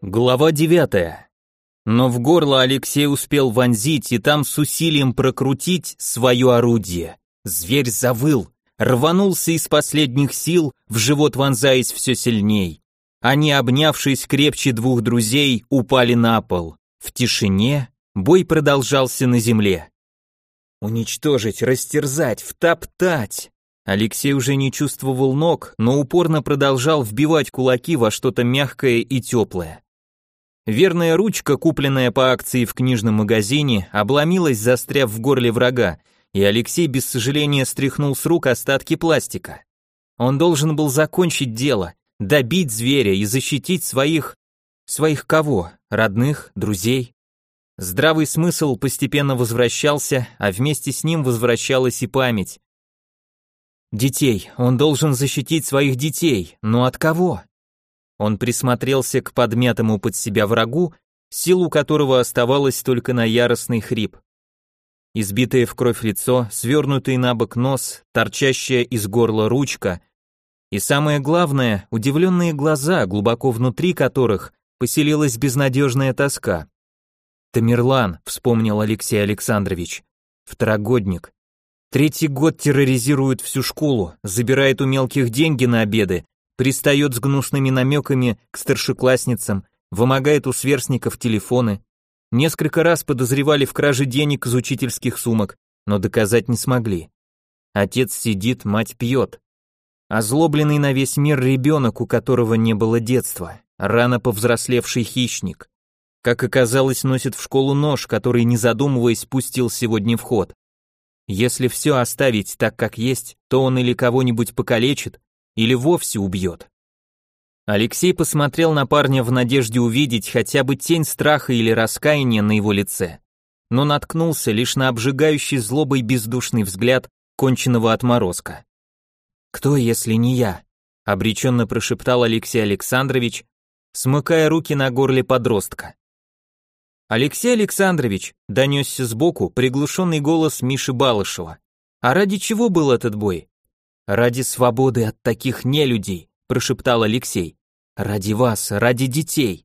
Глава девятая. Но в горло Алексей успел вонзить и там с усилием прокрутить свое орудие. Зверь завыл, рванулся из последних сил, в живот вонзаясь все сильней. Они, обнявшись крепче двух друзей, упали на пол. В тишине бой продолжался на земле. Уничтожить, растерзать, втоптать. Алексей уже не чувствовал ног, но упорно продолжал вбивать кулаки во что-то мягкое и теплое. Верная ручка, купленная по акции в книжном магазине, обломилась, застряв в горле врага, и Алексей без сожаления стряхнул с рук остатки пластика. Он должен был закончить дело, добить зверя и защитить своих... Своих кого? Родных? Друзей? Здравый смысл постепенно возвращался, а вместе с ним возвращалась и память. Детей. Он должен защитить своих детей. Но от кого? Он присмотрелся к подмятому под себя врагу, силу которого оставалось только на яростный хрип. Избитое в кровь лицо, свернутый на бок нос, торчащая из горла ручка и самое главное, удивленные глаза, глубоко внутри которых поселилась безнадежная тоска. Тамерлан, вспомнил Алексей Александрович, второгодник. Третий год терроризирует всю школу, забирает у мелких деньги на обеды, пристает с гнусными намеками к старшеклассницам, вымогает у сверстников телефоны. Несколько раз подозревали в краже денег из учительских сумок, но доказать не смогли. Отец сидит, мать пьет. Озлобленный на весь мир ребенок, у которого не было детства, рано повзрослевший хищник. Как оказалось, носит в школу нож, который, не задумываясь, пустил сегодня в ход. Если все оставить так, как есть, то он или кого-нибудь покалечит, или вовсе убьет. Алексей посмотрел на парня в надежде увидеть хотя бы тень страха или раскаяния на его лице, но наткнулся лишь на обжигающий злобой бездушный взгляд конченного отморозка. «Кто, если не я?» — обреченно прошептал Алексей Александрович, смыкая руки на горле подростка. «Алексей Александрович», — донесся сбоку приглушенный голос Миши Балышева. «А ради чего был этот бой? «Ради свободы от таких нелюдей», – прошептал Алексей. «Ради вас, ради детей.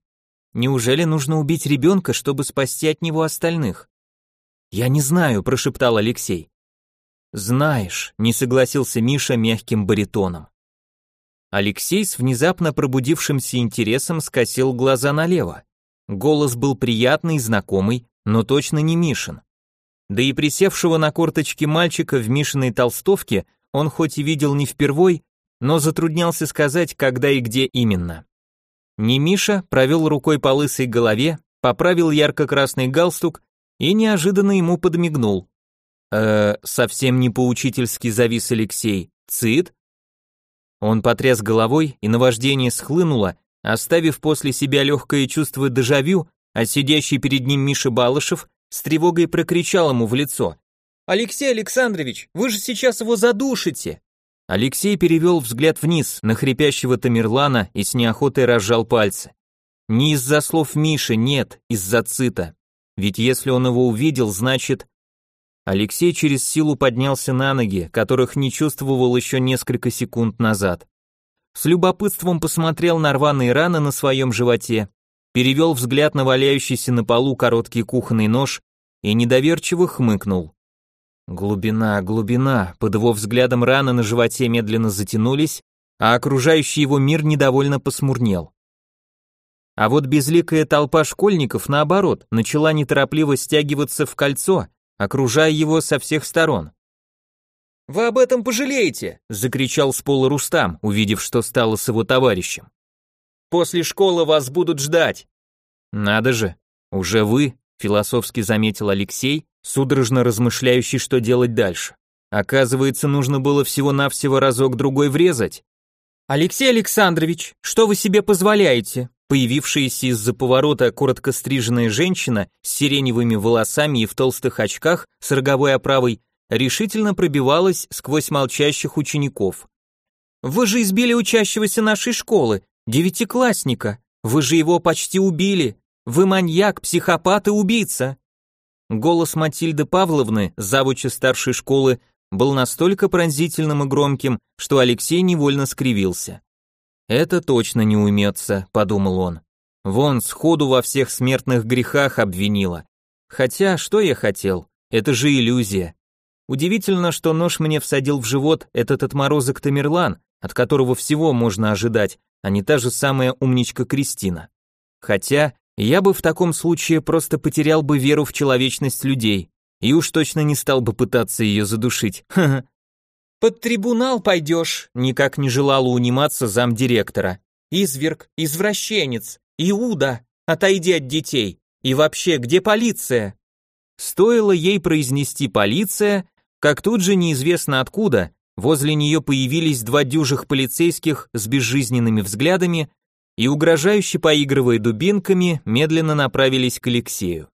Неужели нужно убить ребенка, чтобы спасти от него остальных?» «Я не знаю», – прошептал Алексей. «Знаешь», – не согласился Миша мягким баритоном. Алексей с внезапно пробудившимся интересом скосил глаза налево. Голос был приятный, знакомый, но точно не Мишин. Да и присевшего на корточки мальчика в Мишиной толстовке – он хоть и видел не впервой, но затруднялся сказать, когда и где именно. Немиша провел рукой по лысой голове, поправил ярко-красный галстук и неожиданно ему подмигнул. «Э, совсем не поучительски завис Алексей. Цит?» Он потряс головой, и наваждение схлынуло, оставив после себя легкое чувство дежавю, а сидящий перед ним Миша Балышев с тревогой прокричал ему в лицо. Алексей Александрович, вы же сейчас его задушите. Алексей перевел взгляд вниз на хрипящего Тамерлана и с неохотой разжал пальцы. Не из-за слов Миши, нет, из-за цита. Ведь если он его увидел, значит... Алексей через силу поднялся на ноги, которых не чувствовал еще несколько секунд назад. С любопытством посмотрел на рваные раны на своем животе, перевел взгляд на валяющийся на полу короткий кухонный нож и недоверчиво хмыкнул. Глубина, глубина, под его взглядом раны на животе медленно затянулись, а окружающий его мир недовольно посмурнел. А вот безликая толпа школьников, наоборот, начала неторопливо стягиваться в кольцо, окружая его со всех сторон. «Вы об этом пожалеете!» — закричал с пола Рустам, увидев, что стало с его товарищем. «После школы вас будут ждать!» «Надо же, уже вы!» — философски заметил Алексей, судорожно размышляющий, что делать дальше. Оказывается, нужно было всего-навсего разок-другой врезать. «Алексей Александрович, что вы себе позволяете?» Появившаяся из-за поворота коротко стриженная женщина с сиреневыми волосами и в толстых очках с роговой оправой решительно пробивалась сквозь молчащих учеников. «Вы же избили учащегося нашей школы, девятиклассника. Вы же его почти убили. Вы маньяк, психопат и убийца». Голос Матильды Павловны, завуча старшей школы, был настолько пронзительным и громким, что Алексей невольно скривился. «Это точно не уймется», — подумал он. «Вон, сходу во всех смертных грехах обвинила. Хотя, что я хотел? Это же иллюзия. Удивительно, что нож мне всадил в живот этот отморозок Тамерлан, от которого всего можно ожидать, а не та же самая умничка Кристина. Хотя, я бы в таком случае просто потерял бы веру в человечность людей, и уж точно не стал бы пытаться ее задушить. Ха-ха. «Под трибунал пойдешь», — никак не желала униматься замдиректора. «Изверг, извращенец, Иуда, отойди от детей. И вообще, где полиция?» Стоило ей произнести «полиция», как тут же неизвестно откуда, возле нее появились два дюжих полицейских с безжизненными взглядами и, угрожающе поигрывая дубинками, медленно направились к Алексею.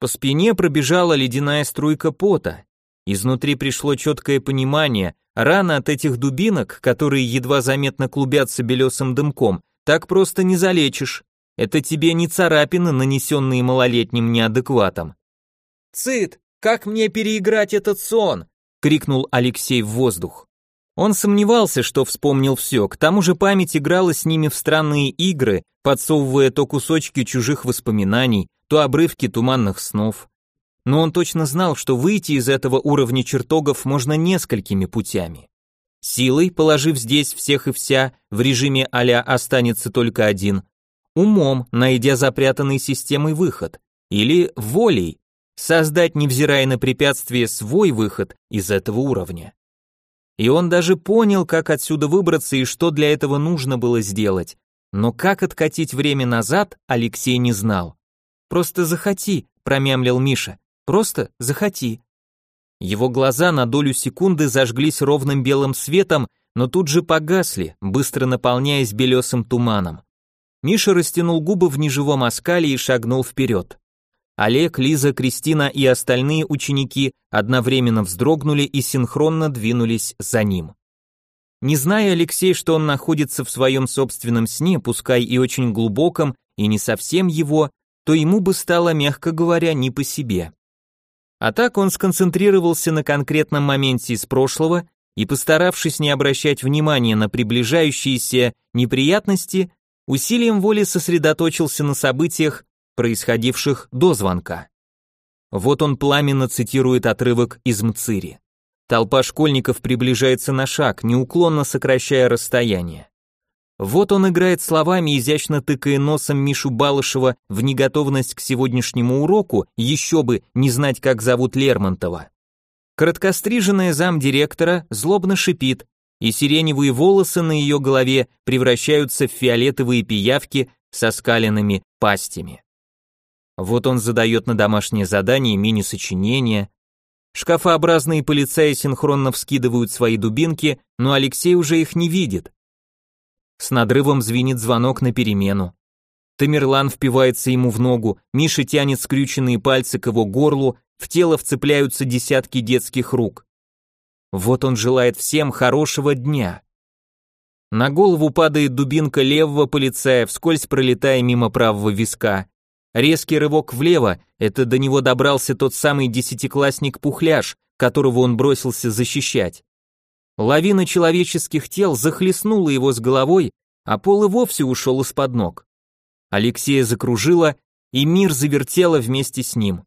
По спине пробежала ледяная струйка пота. Изнутри пришло четкое понимание, рана от этих дубинок, которые едва заметно клубятся белесым дымком, так просто не залечишь. Это тебе не царапины, нанесенные малолетним неадекватом. «Цит, как мне переиграть этот сон?» — крикнул Алексей в воздух. Он сомневался, что вспомнил все, к тому же память играла с ними в странные игры, подсовывая то кусочки чужих воспоминаний, то обрывки туманных снов. Но он точно знал, что выйти из этого уровня чертогов можно несколькими путями. Силой, положив здесь всех и вся, в режиме а останется только один. Умом, найдя запрятанный системой выход. Или волей, создать, невзирая на препятствия, свой выход из этого уровня. И он даже понял, как отсюда выбраться и что для этого нужно было сделать. Но как откатить время назад, Алексей не знал. «Просто захоти», — промямлил Миша. «Просто захоти». Его глаза на долю секунды зажглись ровным белым светом, но тут же погасли, быстро наполняясь белесым туманом. Миша растянул губы в неживом оскале и шагнул вперед. Олег, Лиза, Кристина и остальные ученики одновременно вздрогнули и синхронно двинулись за ним. Не зная Алексей, что он находится в своем собственном сне, пускай и очень глубоком, и не совсем его, то ему бы стало, мягко говоря, не по себе. А так он сконцентрировался на конкретном моменте из прошлого и, постаравшись не обращать внимания на приближающиеся неприятности, усилием воли сосредоточился на событиях, происходивших до звонка. Вот он пламенно цитирует отрывок из Мцири. Толпа школьников приближается на шаг, неуклонно сокращая расстояние. Вот он играет словами, изящно тыкая носом Мишу Балышева в неготовность к сегодняшнему уроку, еще бы не знать, как зовут Лермонтова. Короткостриженная замдиректора злобно шипит, и сиреневые волосы на ее голове превращаются в фиолетовые пиявки со скаленными пастями. Вот он задает на домашнее задание мини-сочинение. Шкафообразные полицаи синхронно вскидывают свои дубинки, но Алексей уже их не видит. С надрывом звенит звонок на перемену. Тамерлан впивается ему в ногу, Миша тянет скрюченные пальцы к его горлу, в тело вцепляются десятки детских рук. Вот он желает всем хорошего дня. На голову падает дубинка левого полицая, вскользь пролетая мимо правого виска. Резкий рывок влево, это до него добрался тот самый десятиклассник Пухляш, которого он бросился защищать. Лавина человеческих тел захлестнула его с головой, а пол и вовсе ушел из-под ног. Алексея закружило, и мир завертело вместе с ним.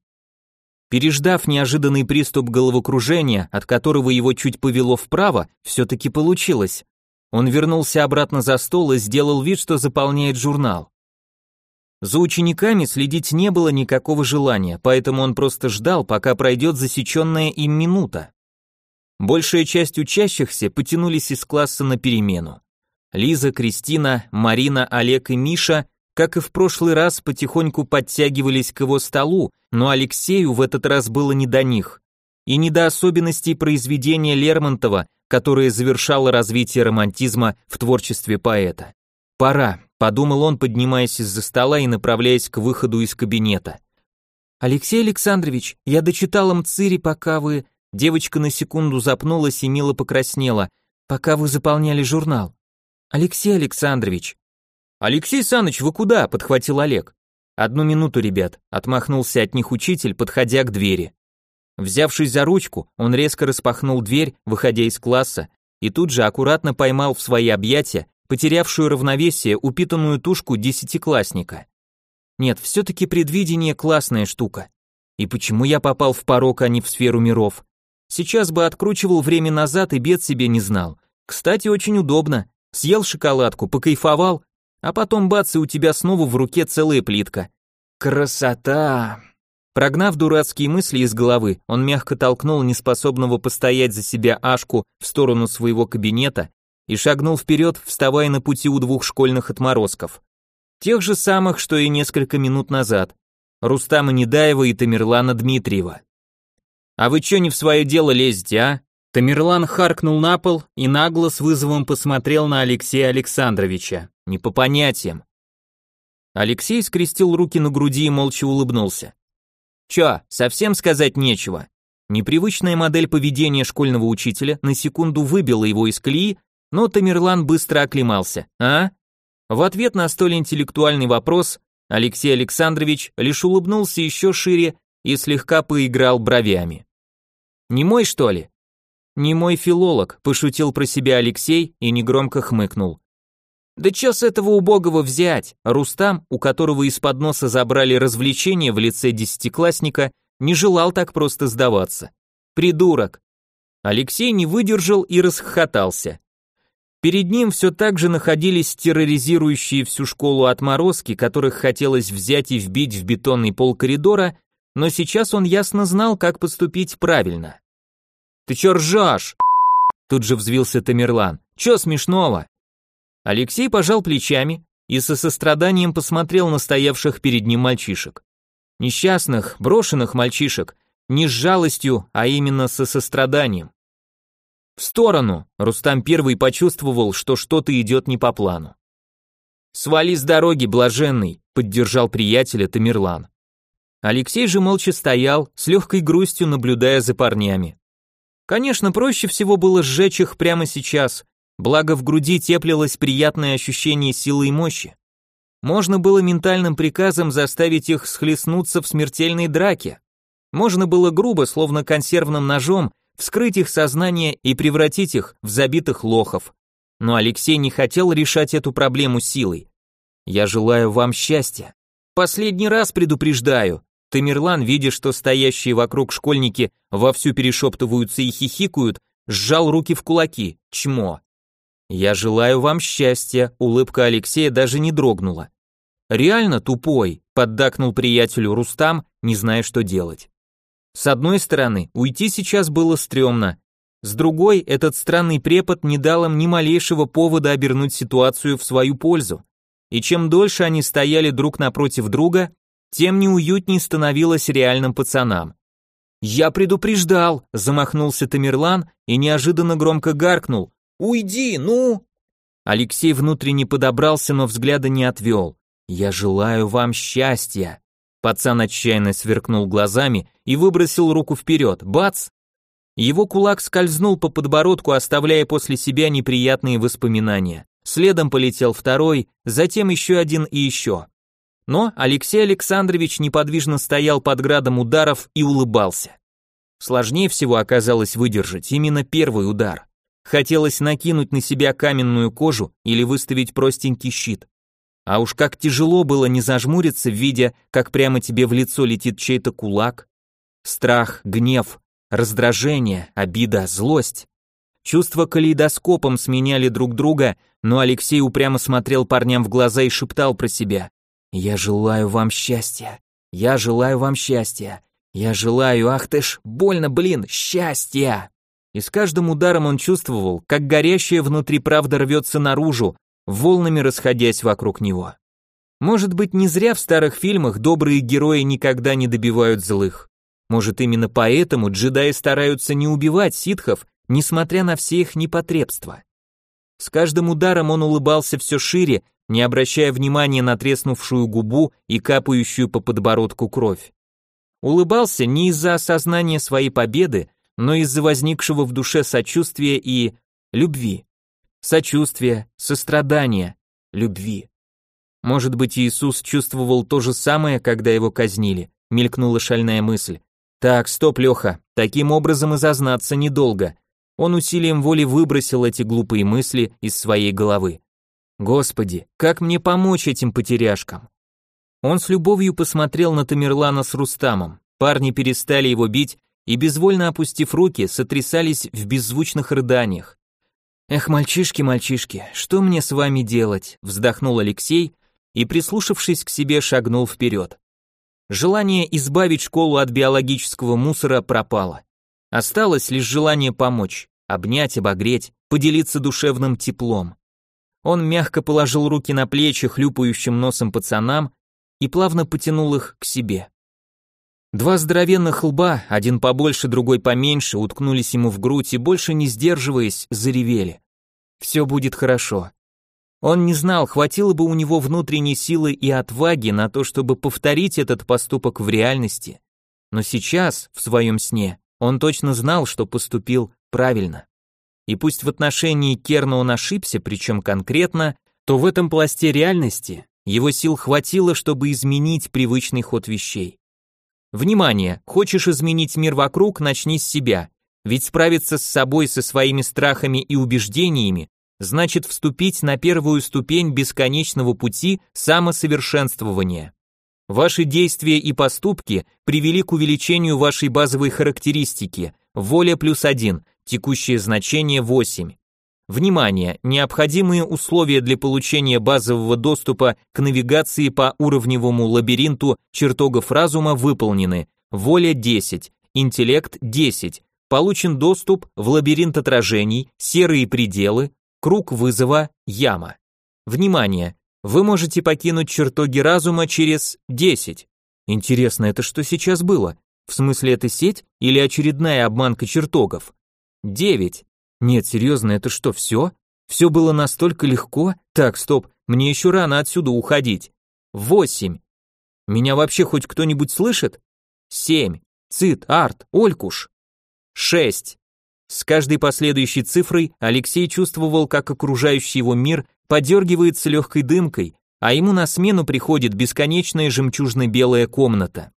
Переждав неожиданный приступ головокружения, от которого его чуть повело вправо, все-таки получилось. Он вернулся обратно за стол и сделал вид, что заполняет журнал. За учениками следить не было никакого желания, поэтому он просто ждал, пока пройдет засеченная им минута. Большая часть учащихся потянулись из класса на перемену. Лиза, Кристина, Марина, Олег и Миша, как и в прошлый раз, потихоньку подтягивались к его столу, но Алексею в этот раз было не до них. И не до особенностей произведения Лермонтова, которое завершало развитие романтизма в творчестве поэта. Пора, подумал он, поднимаясь из-за стола и направляясь к выходу из кабинета. Алексей Александрович, я дочитала Мцири, пока вы... Девочка на секунду запнулась и мило покраснела, пока вы заполняли журнал. Алексей Александрович. Алексей Саныч, вы куда? подхватил Олег. Одну минуту, ребят, отмахнулся от них учитель, подходя к двери. Взявшись за ручку, он резко распахнул дверь, выходя из класса, и тут же аккуратно поймал в свои объятия потерявшую равновесие упитанную тушку десятиклассника. Нет, все-таки предвидение классная штука. И почему я попал в порог, а не в сферу миров? Сейчас бы откручивал время назад и бед себе не знал. Кстати, очень удобно. Съел шоколадку, покайфовал, а потом бац, и у тебя снова в руке целая плитка. Красота! Прогнав дурацкие мысли из головы, он мягко толкнул неспособного постоять за себя Ашку в сторону своего кабинета и шагнул вперед, вставая на пути у двух школьных отморозков. Тех же самых, что и несколько минут назад. Рустама Недаева и Тамерлана Дмитриева. «А вы чё не в свое дело лезете, а?» Тамерлан харкнул на пол и нагло с вызовом посмотрел на Алексея Александровича. Не по понятиям. Алексей скрестил руки на груди и молча улыбнулся. Чё, совсем сказать нечего? Непривычная модель поведения школьного учителя на секунду выбила его из колеи, но Тамерлан быстро оклемался. А? В ответ на столь интеллектуальный вопрос Алексей Александрович лишь улыбнулся еще шире и слегка поиграл бровями. «Не мой, что ли?» «Не мой филолог», – пошутил про себя Алексей и негромко хмыкнул. Да чё с этого убогого взять? Рустам, у которого из-под носа забрали развлечения в лице десятиклассника, не желал так просто сдаваться. Придурок. Алексей не выдержал и расхохотался. Перед ним все так же находились терроризирующие всю школу отморозки, которых хотелось взять и вбить в бетонный пол коридора, но сейчас он ясно знал, как поступить правильно. «Ты чё ржёшь?» Тут же взвился Тамерлан. «Чё смешного?» Алексей пожал плечами и со состраданием посмотрел на стоявших перед ним мальчишек. Несчастных, брошенных мальчишек, не с жалостью, а именно со состраданием. В сторону, Рустам первый почувствовал, что что-то идет не по плану. «Свали с дороги, блаженный», — поддержал приятеля Тамерлан. Алексей же молча стоял, с легкой грустью наблюдая за парнями. Конечно, проще всего было сжечь их прямо сейчас, Благо в груди теплилось приятное ощущение силы и мощи. Можно было ментальным приказом заставить их схлестнуться в смертельной драке. Можно было грубо, словно консервным ножом, вскрыть их сознание и превратить их в забитых лохов. Но Алексей не хотел решать эту проблему силой. Я желаю вам счастья. Последний раз предупреждаю. Тамерлан, видя, что стоящие вокруг школьники вовсю перешептываются и хихикают, сжал руки в кулаки. Чмо. «Я желаю вам счастья», улыбка Алексея даже не дрогнула. «Реально тупой», поддакнул приятелю Рустам, не зная, что делать. С одной стороны, уйти сейчас было стрёмно. С другой, этот странный препод не дал им ни малейшего повода обернуть ситуацию в свою пользу. И чем дольше они стояли друг напротив друга, тем неуютней становилось реальным пацанам. «Я предупреждал», замахнулся Тамерлан и неожиданно громко гаркнул, Уйди, ну!» Алексей внутренне подобрался, но взгляда не отвел. «Я желаю вам счастья!» Пацан отчаянно сверкнул глазами и выбросил руку вперед. Бац! Его кулак скользнул по подбородку, оставляя после себя неприятные воспоминания. Следом полетел второй, затем еще один и еще. Но Алексей Александрович неподвижно стоял под градом ударов и улыбался. Сложнее всего оказалось выдержать именно первый удар. Хотелось накинуть на себя каменную кожу или выставить простенький щит. А уж как тяжело было не зажмуриться, видя, как прямо тебе в лицо летит чей-то кулак. Страх, гнев, раздражение, обида, злость. Чувства калейдоскопом сменяли друг друга, но Алексей упрямо смотрел парням в глаза и шептал про себя. «Я желаю вам счастья! Я желаю вам счастья! Я желаю, ах ты ж, больно, блин, счастья!» и с каждым ударом он чувствовал, как горящая внутри правда рвется наружу, волнами расходясь вокруг него. Может быть, не зря в старых фильмах добрые герои никогда не добивают злых. Может, именно поэтому джедаи стараются не убивать ситхов, несмотря на все их непотребства. С каждым ударом он улыбался все шире, не обращая внимания на треснувшую губу и капающую по подбородку кровь. Улыбался не из-за осознания своей победы, но из-за возникшего в душе сочувствия и любви. Сочувствия, сострадания, любви. Может быть, Иисус чувствовал то же самое, когда его казнили, мелькнула шальная мысль. Так, стоп, Леха, таким образом и зазнаться недолго. Он усилием воли выбросил эти глупые мысли из своей головы. Господи, как мне помочь этим потеряшкам? Он с любовью посмотрел на Тамерлана с Рустамом. Парни перестали его бить и, безвольно опустив руки, сотрясались в беззвучных рыданиях. «Эх, мальчишки, мальчишки, что мне с вами делать?» вздохнул Алексей и, прислушавшись к себе, шагнул вперед. Желание избавить школу от биологического мусора пропало. Осталось лишь желание помочь, обнять, обогреть, поделиться душевным теплом. Он мягко положил руки на плечи хлюпающим носом пацанам и плавно потянул их к себе. Два здоровенных лба, один побольше, другой поменьше, уткнулись ему в грудь и, больше не сдерживаясь, заревели. «Все будет хорошо». Он не знал, хватило бы у него внутренней силы и отваги на то, чтобы повторить этот поступок в реальности. Но сейчас, в своем сне, он точно знал, что поступил правильно. И пусть в отношении Керна он ошибся, причем конкретно, то в этом пласте реальности его сил хватило, чтобы изменить привычный ход вещей. Внимание, хочешь изменить мир вокруг, начни с себя. Ведь справиться с собой, со своими страхами и убеждениями, значит вступить на первую ступень бесконечного пути самосовершенствования. Ваши действия и поступки привели к увеличению вашей базовой характеристики, воля плюс один, текущее значение 8. Внимание! Необходимые условия для получения базового доступа к навигации по уровневому лабиринту чертогов разума выполнены. Воля 10, интеллект 10. Получен доступ в лабиринт отражений, серые пределы, круг вызова, яма. Внимание! Вы можете покинуть чертоги разума через 10. Интересно, это что сейчас было? В смысле, это сеть или очередная обманка чертогов? Девять. Нет, серьезно, это что, все? Все было настолько легко? Так, стоп, мне еще рано отсюда уходить. Восемь. Меня вообще хоть кто-нибудь слышит? Семь. Цит, Арт, Олькуш. Шесть. С каждой последующей цифрой Алексей чувствовал, как окружающий его мир подергивается легкой дымкой, а ему на смену приходит бесконечная жемчужно-белая комната.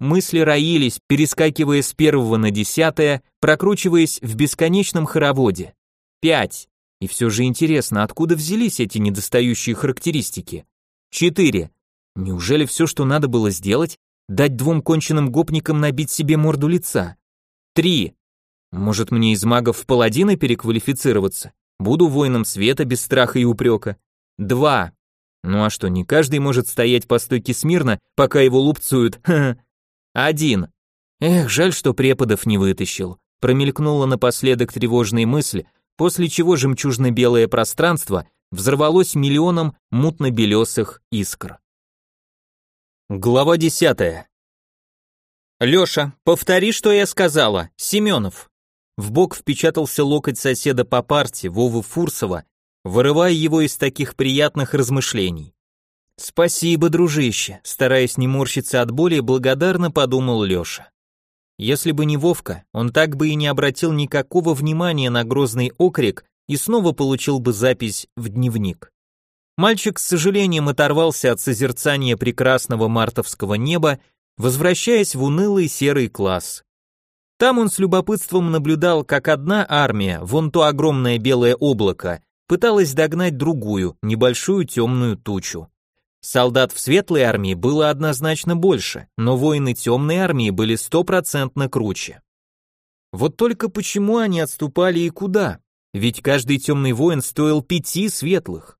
Мысли роились, перескакивая с первого на десятое, прокручиваясь в бесконечном хороводе. Пять. И все же интересно, откуда взялись эти недостающие характеристики? Четыре. Неужели все, что надо было сделать, дать двум конченным гопникам набить себе морду лица? Три. Может мне из магов в паладины переквалифицироваться? Буду воином света без страха и упрека. Два. Ну а что, не каждый может стоять по стойке смирно, пока его лупцуют, ха, -ха. Один. Эх, жаль, что преподов не вытащил. Промелькнула напоследок тревожная мысль, после чего жемчужно-белое пространство взорвалось миллионом мутно-белесых искр. Глава десятая. Лёша, повтори, что я сказала, Семенов. В бок впечатался локоть соседа по парте, Вовы Фурсова, вырывая его из таких приятных размышлений. «Спасибо, дружище», стараясь не морщиться от боли, благодарно подумал Лёша. Если бы не Вовка, он так бы и не обратил никакого внимания на грозный окрик и снова получил бы запись в дневник. Мальчик с сожалением оторвался от созерцания прекрасного мартовского неба, возвращаясь в унылый серый класс. Там он с любопытством наблюдал, как одна армия, вон то огромное белое облако, пыталась догнать другую, небольшую темную тучу. Солдат в светлой армии было однозначно больше, но воины темной армии были стопроцентно круче. Вот только почему они отступали и куда? Ведь каждый темный воин стоил пяти светлых.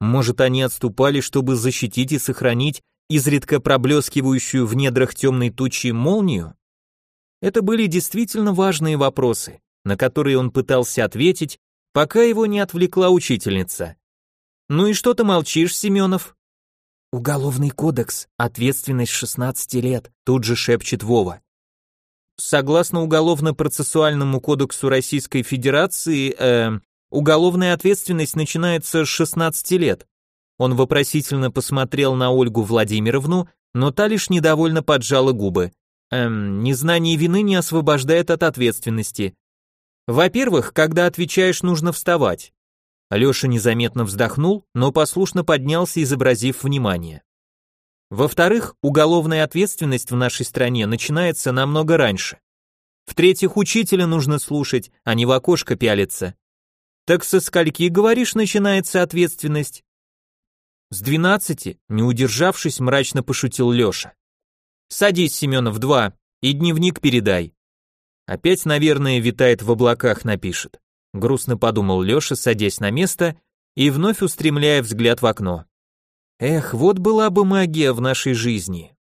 Может, они отступали, чтобы защитить и сохранить изредка проблескивающую в недрах темной тучи молнию? Это были действительно важные вопросы, на которые он пытался ответить, пока его не отвлекла учительница. «Ну и что ты молчишь, Семенов?» Уголовный кодекс, ответственность 16 лет, тут же шепчет Вова. Согласно Уголовно-процессуальному кодексу Российской Федерации, э, уголовная ответственность начинается с 16 лет. Он вопросительно посмотрел на Ольгу Владимировну, но та лишь недовольно поджала губы. Эм, незнание вины не освобождает от ответственности. Во-первых, когда отвечаешь, нужно вставать. Алёша незаметно вздохнул, но послушно поднялся, изобразив внимание. Во-вторых, уголовная ответственность в нашей стране начинается намного раньше. В-третьих, учителя нужно слушать, а не в окошко пялиться. Так со скольки, говоришь, начинается ответственность? С двенадцати, не удержавшись, мрачно пошутил Лёша. Садись, Семенов, два, и дневник передай. Опять, наверное, витает в облаках, напишет. Грустно подумал Лёша, садясь на место и вновь устремляя взгляд в окно. Эх, вот была бы магия в нашей жизни.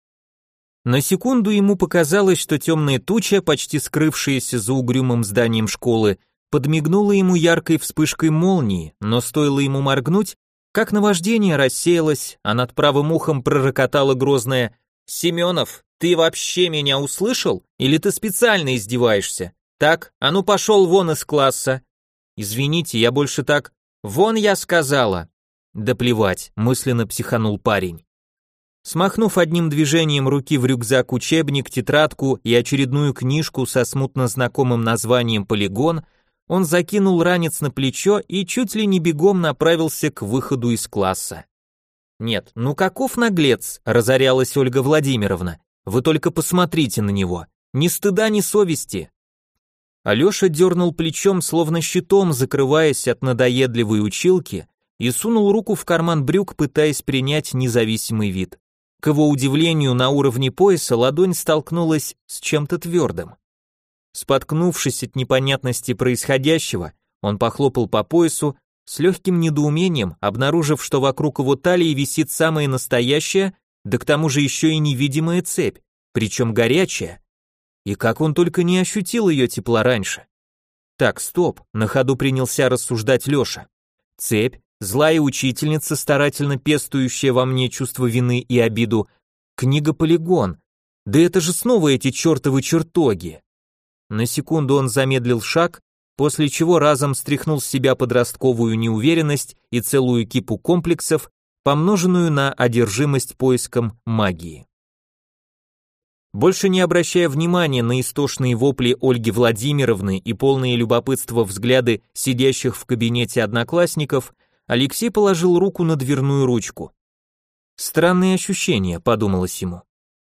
На секунду ему показалось, что темная туча, почти скрывшаяся за угрюмым зданием школы, подмигнула ему яркой вспышкой молнии, но стоило ему моргнуть, как наваждение рассеялось, а над правым ухом пророкотало грозное «Семенов, ты вообще меня услышал? Или ты специально издеваешься? Так, а ну пошел вон из класса!» «Извините, я больше так...» «Вон я сказала!» «Да плевать», мысленно психанул парень. Смахнув одним движением руки в рюкзак учебник, тетрадку и очередную книжку со смутно знакомым названием «Полигон», он закинул ранец на плечо и чуть ли не бегом направился к выходу из класса. «Нет, ну каков наглец», — разорялась Ольга Владимировна. «Вы только посмотрите на него. Ни стыда, ни совести». Алеша дернул плечом, словно щитом, закрываясь от надоедливой училки, и сунул руку в карман брюк, пытаясь принять независимый вид. К его удивлению, на уровне пояса ладонь столкнулась с чем-то твердым. Споткнувшись от непонятности происходящего, он похлопал по поясу, с легким недоумением, обнаружив, что вокруг его талии висит самая настоящая, да к тому же еще и невидимая цепь, причем горячая. И как он только не ощутил ее тепла раньше. Так, стоп, на ходу принялся рассуждать Леша. Цепь, злая учительница, старательно пестующая во мне чувство вины и обиду, книга-полигон. Да это же снова эти чертовы чертоги. На секунду он замедлил шаг, после чего разом стряхнул с себя подростковую неуверенность и целую кипу комплексов, помноженную на одержимость поиском магии. Больше не обращая внимания на истошные вопли Ольги Владимировны и полные любопытства взгляды сидящих в кабинете одноклассников, Алексей положил руку на дверную ручку. Странные ощущения, подумалось ему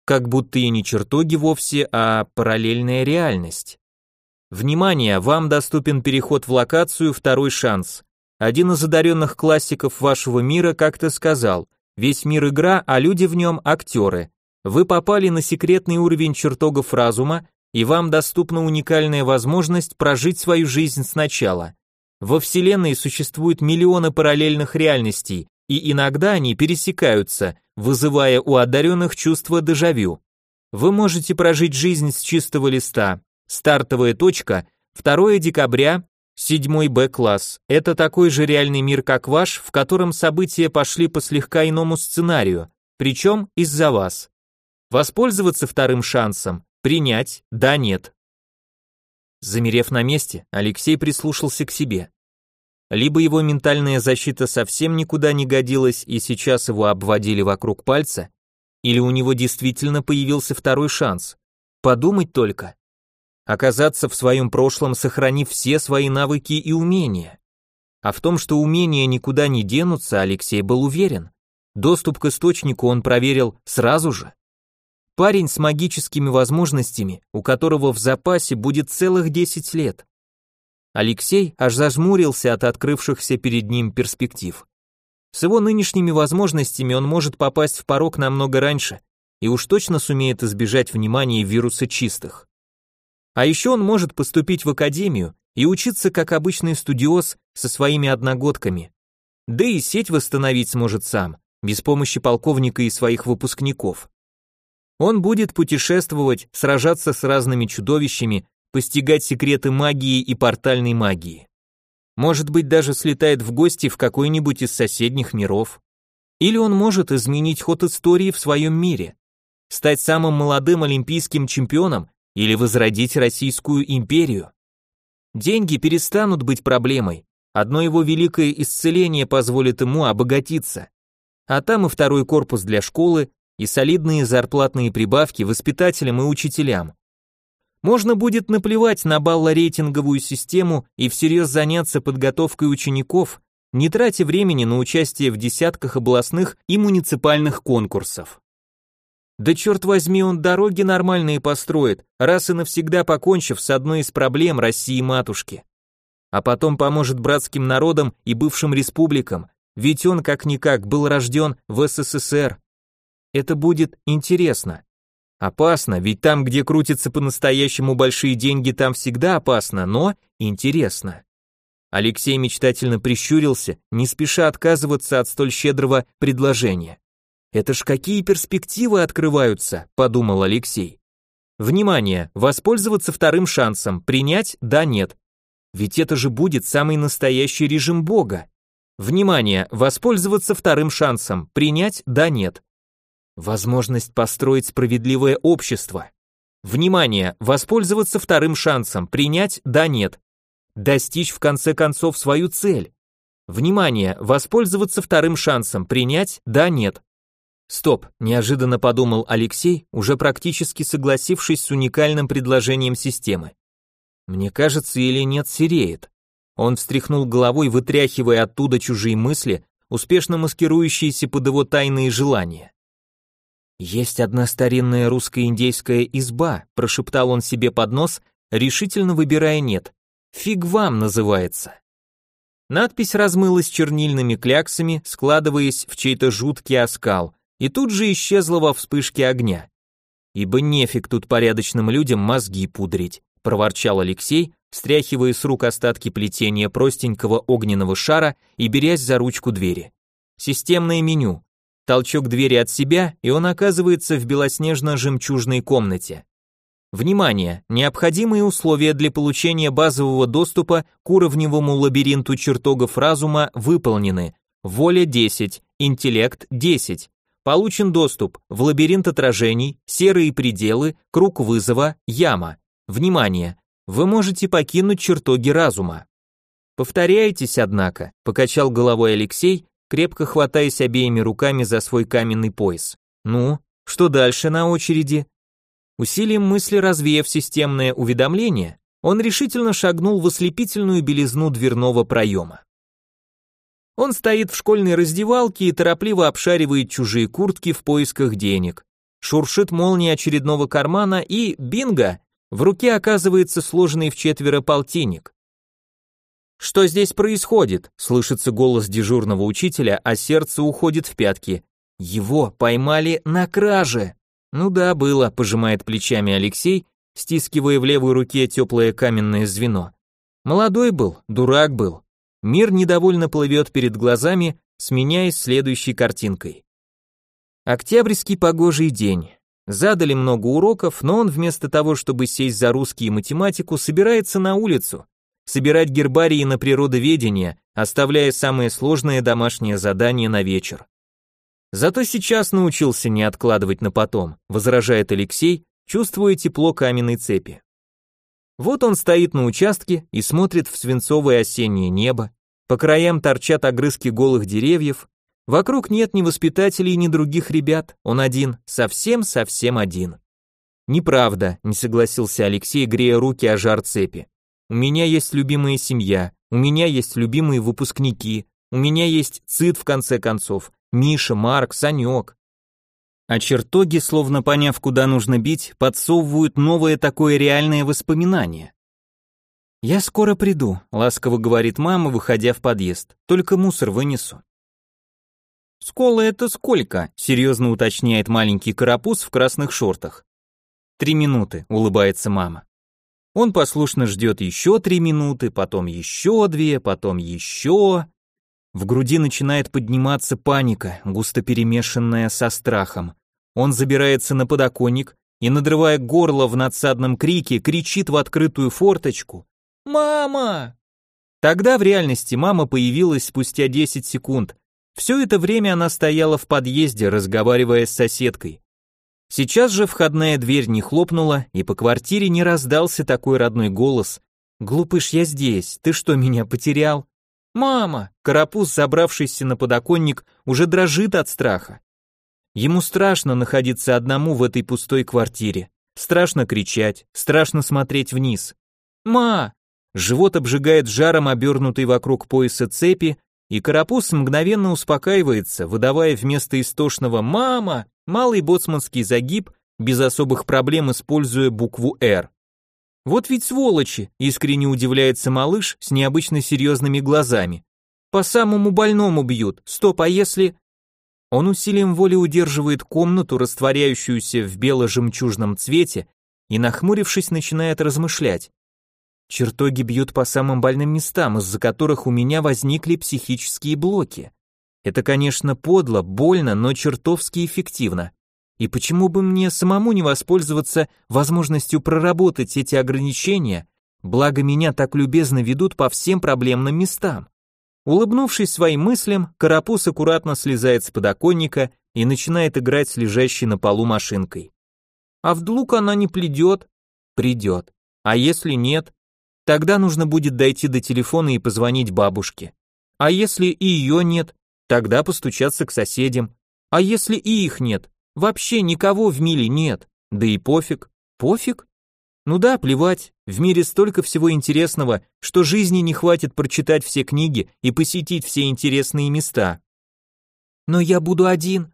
как будто и не чертоги вовсе, а параллельная реальность. Внимание, вам доступен переход в локацию «Второй шанс». Один из одаренных классиков вашего мира как-то сказал, весь мир игра, а люди в нем актеры. Вы попали на секретный уровень чертогов разума, и вам доступна уникальная возможность прожить свою жизнь сначала. Во Вселенной существуют миллионы параллельных реальностей, и иногда они пересекаются, вызывая у одаренных чувство дежавю. Вы можете прожить жизнь с чистого листа. Стартовая точка 2 декабря, 7 Б-класс. Это такой же реальный мир, как ваш, в котором события пошли по слегка иному сценарию, причем из-за вас. Воспользоваться вторым шансом, принять, да, нет. Замерев на месте, Алексей прислушался к себе. Либо его ментальная защита совсем никуда не годилась и сейчас его обводили вокруг пальца, или у него действительно появился второй шанс. Подумать только. Оказаться в своем прошлом, сохранив все свои навыки и умения. А в том, что умения никуда не денутся, Алексей был уверен. Доступ к источнику он проверил сразу же. Парень с магическими возможностями, у которого в запасе будет целых 10 лет. Алексей аж зажмурился от открывшихся перед ним перспектив. С его нынешними возможностями он может попасть в порог намного раньше и уж точно сумеет избежать внимания вируса чистых. А еще он может поступить в академию и учиться как обычный студиоз со своими одногодками. Да и сеть восстановить сможет сам, без помощи полковника и своих выпускников. Он будет путешествовать, сражаться с разными чудовищами, постигать секреты магии и портальной магии. Может быть, даже слетает в гости в какой-нибудь из соседних миров. Или он может изменить ход истории в своем мире, стать самым молодым олимпийским чемпионом или возродить Российскую империю. Деньги перестанут быть проблемой. Одно его великое исцеление позволит ему обогатиться. а там и второй корпус для школы, и солидные зарплатные прибавки воспитателям и учителям. Можно будет наплевать на балло-рейтинговую систему и всерьез заняться подготовкой учеников, не тратя времени на участие в десятках областных и муниципальных конкурсов. Да черт возьми, он дороги нормальные построит, раз и навсегда покончив с одной из проблем России-матушки. А потом поможет братским народам и бывшим республикам, ведь он как-никак был рожден в СССР. Это будет интересно. Опасно, ведь там, где крутятся по-настоящему большие деньги, там всегда опасно, но интересно. Алексей мечтательно прищурился, не спеша отказываться от столь щедрого предложения. Это ж какие перспективы открываются, подумал Алексей. Внимание, воспользоваться вторым шансом, принять, да, нет. Ведь это же будет самый настоящий режим Бога. Внимание, воспользоваться вторым шансом, принять, да, нет. Возможность построить справедливое общество. Внимание, воспользоваться вторым шансом, принять, да, нет. Достичь в конце концов свою цель. Внимание, воспользоваться вторым шансом, принять, да, нет. Стоп, неожиданно подумал Алексей, уже практически согласившись с уникальным предложением системы. Мне кажется, или нет, сереет. Он встряхнул головой, вытряхивая оттуда чужие мысли, успешно маскирующиеся под его тайные желания. Есть одна старинная русско-индейская изба, прошептал он себе под нос, решительно выбирая нет. Фиг вам называется. Надпись размылась чернильными кляксами, складываясь в чей-то жуткий оскал и тут же исчезла во вспышке огня. «Ибо нефиг тут порядочным людям мозги пудрить», – проворчал Алексей, стряхивая с рук остатки плетения простенького огненного шара и берясь за ручку двери. Системное меню. Толчок двери от себя, и он оказывается в белоснежно-жемчужной комнате. Внимание! Необходимые условия для получения базового доступа к уровневому лабиринту чертогов разума выполнены. Воля 10, интеллект 10, Получен доступ в лабиринт отражений, серые пределы, круг вызова, яма. Внимание! Вы можете покинуть чертоги разума. Повторяйтесь, однако, покачал головой Алексей, крепко хватаясь обеими руками за свой каменный пояс. Ну, что дальше на очереди? Усилием мысли развеяв системное уведомление, он решительно шагнул в ослепительную белизну дверного проема. Он стоит в школьной раздевалке и торопливо обшаривает чужие куртки в поисках денег. Шуршит молния очередного кармана и, бинго, в руке оказывается сложенный в четверо полтинник. «Что здесь происходит?» – слышится голос дежурного учителя, а сердце уходит в пятки. «Его поймали на краже!» «Ну да, было», – пожимает плечами Алексей, стискивая в левой руке теплое каменное звено. «Молодой был, дурак был, Мир недовольно плывет перед глазами, сменяясь следующей картинкой. Октябрьский погожий день. Задали много уроков, но он вместо того, чтобы сесть за русский и математику, собирается на улицу, собирать гербарии на природоведение, оставляя самое сложное домашнее задание на вечер. Зато сейчас научился не откладывать на потом, возражает Алексей, чувствуя тепло каменной цепи. Вот он стоит на участке и смотрит в свинцовое осеннее небо, по краям торчат огрызки голых деревьев, вокруг нет ни воспитателей, ни других ребят, он один, совсем-совсем один. Неправда, не согласился Алексей, грея руки о жар цепи. У меня есть любимая семья, у меня есть любимые выпускники, у меня есть цит в конце концов, Миша, Марк, Санек а чертоги, словно поняв, куда нужно бить, подсовывают новое такое реальное воспоминание. «Я скоро приду», — ласково говорит мама, выходя в подъезд, «только мусор вынесу». «Скола это сколько?» — серьезно уточняет маленький карапуз в красных шортах. «Три минуты», — улыбается мама. Он послушно ждет еще три минуты, потом еще две, потом еще... В груди начинает подниматься паника, густо перемешанная со страхом. Он забирается на подоконник и, надрывая горло в надсадном крике, кричит в открытую форточку «Мама!». Тогда в реальности мама появилась спустя 10 секунд. Все это время она стояла в подъезде, разговаривая с соседкой. Сейчас же входная дверь не хлопнула, и по квартире не раздался такой родной голос. «Глупыш, я здесь, ты что, меня потерял?» Мама! Карапуз, забравшийся на подоконник, уже дрожит от страха. Ему страшно находиться одному в этой пустой квартире. Страшно кричать, страшно смотреть вниз. «Ма!» Живот обжигает жаром обернутый вокруг пояса цепи, и карапуз мгновенно успокаивается, выдавая вместо истошного «мама» малый боцманский загиб, без особых проблем используя букву «Р». Вот ведь сволочи, искренне удивляется малыш с необычно серьезными глазами. По самому больному бьют. Стоп, а если... Он усилием воли удерживает комнату, растворяющуюся в бело-жемчужном цвете, и, нахмурившись, начинает размышлять. Чертоги бьют по самым больным местам, из-за которых у меня возникли психические блоки. Это, конечно, подло, больно, но чертовски эффективно. И почему бы мне самому не воспользоваться возможностью проработать эти ограничения, благо меня так любезно ведут по всем проблемным местам? Улыбнувшись своим мыслям, Карапуз аккуратно слезает с подоконника и начинает играть с лежащей на полу машинкой. А вдруг она не придет? Придет. А если нет? Тогда нужно будет дойти до телефона и позвонить бабушке. А если и ее нет? Тогда постучаться к соседям. А если и их нет? Вообще никого в мире нет. Да и пофиг. Пофиг? Ну да, плевать. В мире столько всего интересного, что жизни не хватит прочитать все книги и посетить все интересные места. Но я буду один.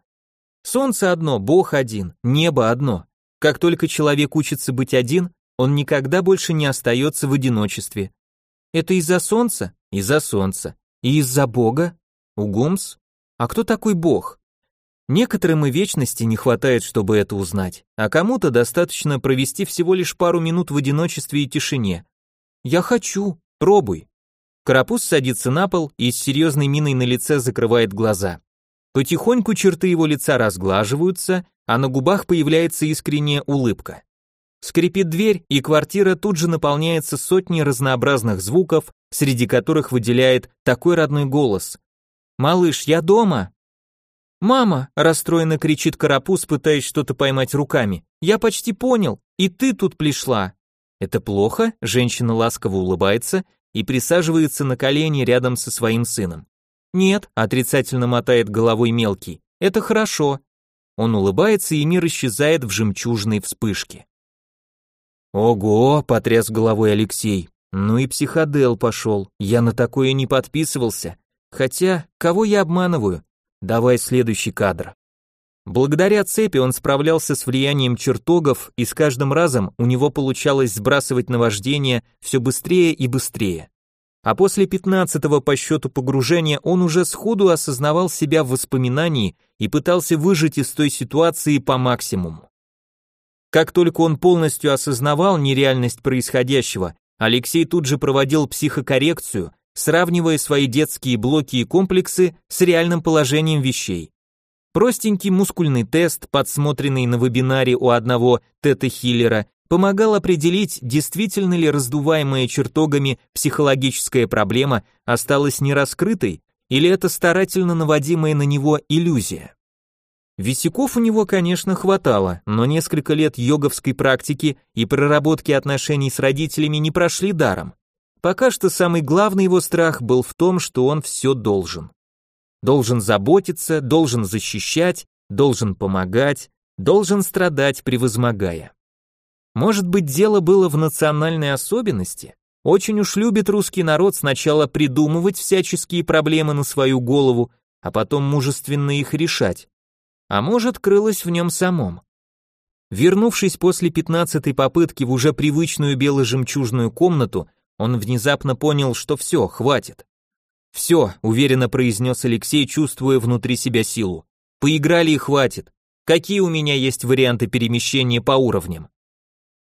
Солнце одно, Бог один, небо одно. Как только человек учится быть один, он никогда больше не остается в одиночестве. Это из-за солнца? Из-за солнца. И из-за Бога? Угумс? А кто такой Бог? Некоторым и вечности не хватает, чтобы это узнать, а кому-то достаточно провести всего лишь пару минут в одиночестве и тишине. Я хочу, пробуй. Карапуз садится на пол и с серьезной миной на лице закрывает глаза. Потихоньку черты его лица разглаживаются, а на губах появляется искренняя улыбка. Скрипит дверь, и квартира тут же наполняется сотней разнообразных звуков, среди которых выделяет такой родной голос. «Малыш, я дома!» «Мама!» – расстроенно кричит карапуз, пытаясь что-то поймать руками. «Я почти понял, и ты тут пришла!» «Это плохо?» – женщина ласково улыбается и присаживается на колени рядом со своим сыном. «Нет», – отрицательно мотает головой мелкий, – «это хорошо». Он улыбается, и мир исчезает в жемчужной вспышке. «Ого!» – потряс головой Алексей. «Ну и психодел пошел, я на такое не подписывался. Хотя, кого я обманываю? Давай следующий кадр. Благодаря цепи он справлялся с влиянием чертогов, и с каждым разом у него получалось сбрасывать наваждение все быстрее и быстрее. А после пятнадцатого по счету погружения он уже сходу осознавал себя в воспоминании и пытался выжить из той ситуации по максимуму. Как только он полностью осознавал нереальность происходящего, Алексей тут же проводил психокоррекцию, сравнивая свои детские блоки и комплексы с реальным положением вещей. Простенький мускульный тест, подсмотренный на вебинаре у одного тета-хиллера, помогал определить, действительно ли раздуваемая чертогами психологическая проблема осталась нераскрытой, или это старательно наводимая на него иллюзия. Висяков у него, конечно, хватало, но несколько лет йоговской практики и проработки отношений с родителями не прошли даром. Пока что самый главный его страх был в том, что он все должен. Должен заботиться, должен защищать, должен помогать, должен страдать, превозмогая. Может быть, дело было в национальной особенности? Очень уж любит русский народ сначала придумывать всяческие проблемы на свою голову, а потом мужественно их решать. А может, крылось в нем самом. Вернувшись после пятнадцатой попытки в уже привычную бело-жемчужную комнату, он внезапно понял, что все, хватит. «Все», — уверенно произнес Алексей, чувствуя внутри себя силу. «Поиграли и хватит. Какие у меня есть варианты перемещения по уровням?»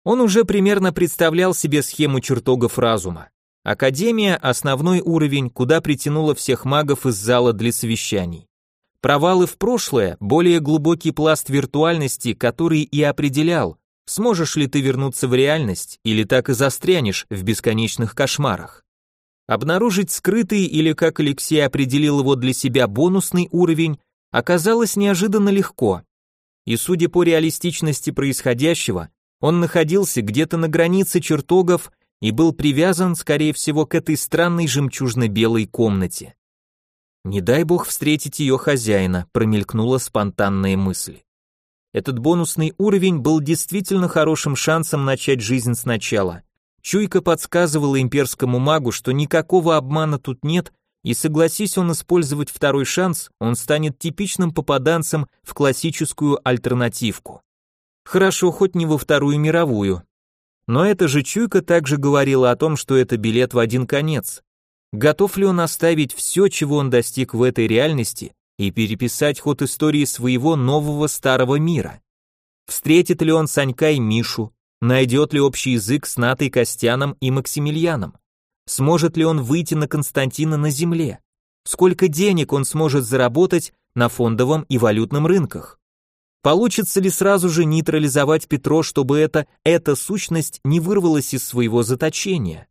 Он уже примерно представлял себе схему чертогов разума. Академия – основной уровень, куда притянуло всех магов из зала для совещаний. Провалы в прошлое – более глубокий пласт виртуальности, который и определял, Сможешь ли ты вернуться в реальность или так и застрянешь в бесконечных кошмарах? Обнаружить скрытый или, как Алексей определил его для себя, бонусный уровень оказалось неожиданно легко. И судя по реалистичности происходящего, он находился где-то на границе чертогов и был привязан, скорее всего, к этой странной жемчужно-белой комнате. Не дай бог встретить ее хозяина, промелькнула спонтанная мысль. Этот бонусный уровень был действительно хорошим шансом начать жизнь сначала. Чуйка подсказывала имперскому магу, что никакого обмана тут нет, и согласись он использовать второй шанс, он станет типичным попаданцем в классическую альтернативку. Хорошо, хоть не во Вторую мировую. Но эта же чуйка также говорила о том, что это билет в один конец. Готов ли он оставить все, чего он достиг в этой реальности, и переписать ход истории своего нового старого мира? Встретит ли он Санька и Мишу? Найдет ли общий язык с Натой Костяном и Максимилианом? Сможет ли он выйти на Константина на земле? Сколько денег он сможет заработать на фондовом и валютном рынках? Получится ли сразу же нейтрализовать Петро, чтобы эта, эта сущность не вырвалась из своего заточения?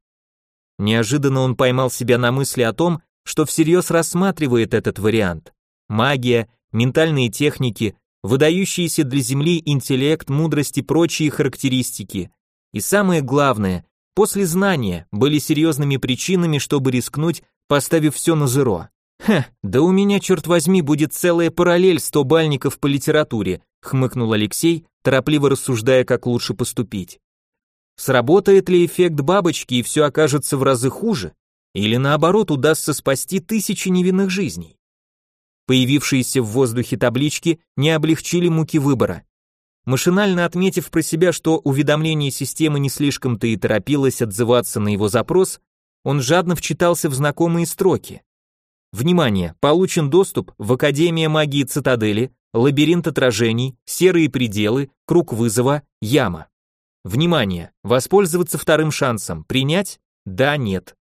Неожиданно он поймал себя на мысли о том, что всерьез рассматривает этот вариант. Магия, ментальные техники, выдающиеся для Земли интеллект, мудрость и прочие характеристики. И самое главное, после знания были серьезными причинами, чтобы рискнуть, поставив все на зеро. «Ха, да у меня, черт возьми, будет целая параллель сто бальников по литературе», хмыкнул Алексей, торопливо рассуждая, как лучше поступить. Сработает ли эффект бабочки и все окажется в разы хуже? Или наоборот удастся спасти тысячи невинных жизней? Появившиеся в воздухе таблички не облегчили муки выбора. Машинально отметив про себя, что уведомление системы не слишком-то и торопилось отзываться на его запрос, он жадно вчитался в знакомые строки. Внимание, получен доступ в Академия магии Цитадели, лабиринт отражений, серые пределы, круг вызова, яма. Внимание! Воспользоваться вторым шансом. Принять? Да, нет.